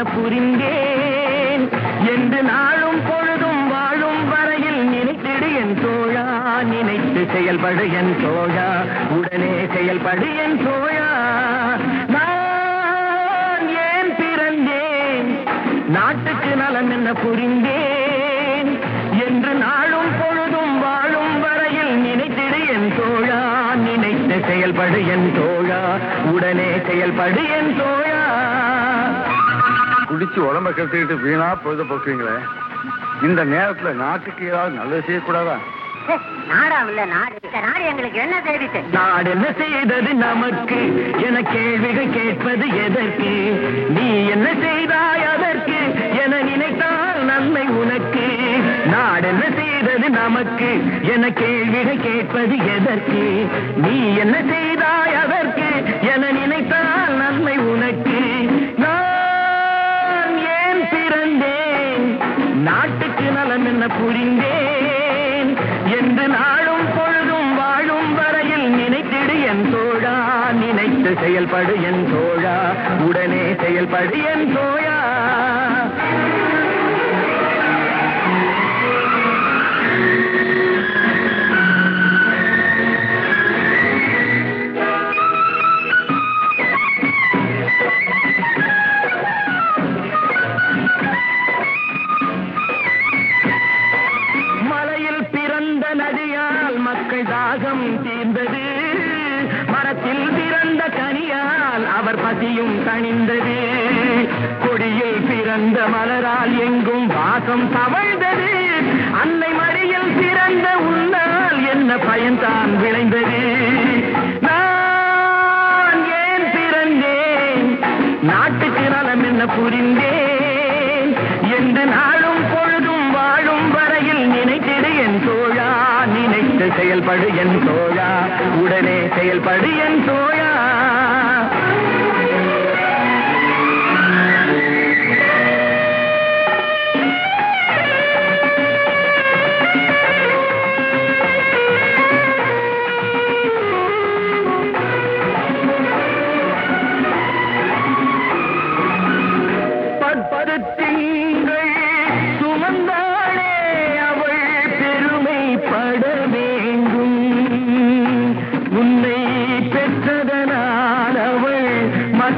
நலம் என்ன புரிந்தேன். என்று நாளும் பொழுதும் வாழும் வரையில் நினைத்திடு என் தோழா. நினைத்து செயல்படு என் தோழா. உடனே செயல்படு என் தோழா. நான் ஏன் பிறந்தேன்? நாட்டுக்கு நலம் என்ன புரிந்தேன்? என்று நாளும் பொழுதும் வாழும் வரையில் நினைத்திடு என் தோழா. நினைத்து செயல்படு என் தோழா. உடனே செயல்படு என் தோழா. குடிச்சு உடம்ப கெடுத்துக்கிட்டு வீணா பொழுத போக்குறீங்களே? இந்த நேரத்துல நாட்டுக்கு ஏதாவது நல்லது செய்யக்கூடாதா? நாடு. நாடு எங்களுக்கு என்ன செய்திச்சு? நாடு என்ன செய்தது நமக்கு? என கேள்விகள் கேட்பது எதற்கு? நீ என்ன செய்தாய் அதற்கு? என நினைத்தால் நன்மை உனக்கு. நாடு என்ன செய்தது நமக்கு? என கேள்விகள் கேட்பது எதற்கு? நீ என்ன செய்தாய் நாட்டுக்கு நலம் என்ன புரிந்தேன். என்று நாளும் பொழுதும் வாழும் வரையில் நினைத்திடு என் தோழா. நினைத்து செயல்படு என் தோழா. உடனே செயல்படு என் தோழா. தாகம் தீர்ந்தது. மரத்தில் பிறந்த கனியால் அவர் பசியும் தணிந்தது. கொடியில் பிறந்த மலரால் எங்கும் வாசம் தவழ்ந்தது. அன்னை மடியில் பிறந்த உன்னால் என்ன பயன்தான் விளைந்தது. நான் ஏன் பிறந்தேன்? நாட்டுக்கு நலம் என்ன புரிந்தேன்? என்று நாளும் பொழுதும் வாழும் வரையில் செயல்படு என் தோழா உடனே செயல்படு என் தோழா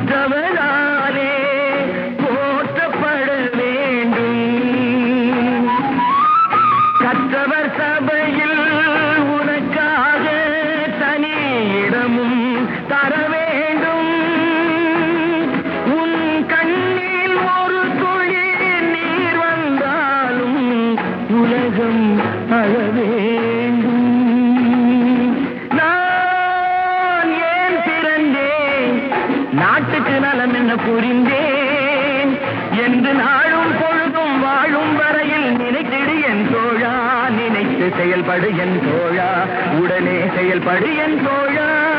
Devel புரிந்தேன். என்று நாளும் பொழுதும் வாழும் வரையில் நினைத்திடு என் தோழா. நினைத்து செயல்படு என் தோழா. உடனே செயல்படு என் தோழா.